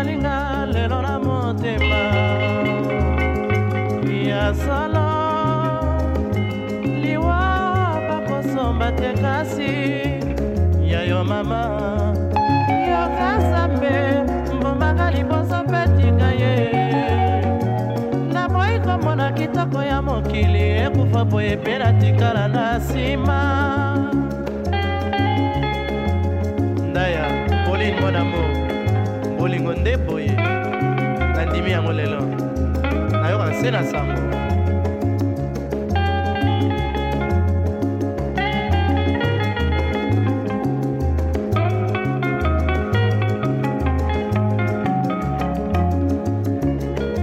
osalinga lelo na motema ya solo liwa bakosomba te kasi ya yo mama yokasa mpe mbombaka liboso mpe tika ye naboyi komona kitoko ya mokili ekufa boye mpe natikala na nsima ndaya pauline monamo bolingo nde boye nandimi yango lelo nayoka nse na sango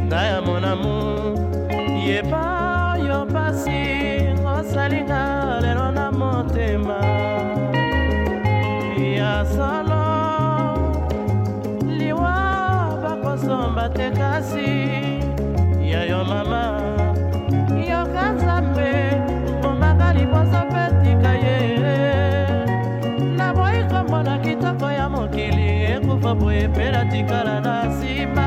ngaya monamu yepa yo pasi osalinga lelo na motema ya te kasi ya yo mama yoka nzambe mbongaka liboso mpe tika ye naboyi kombo na kitoko ya mokili ekufa boye mpe natikala na nsima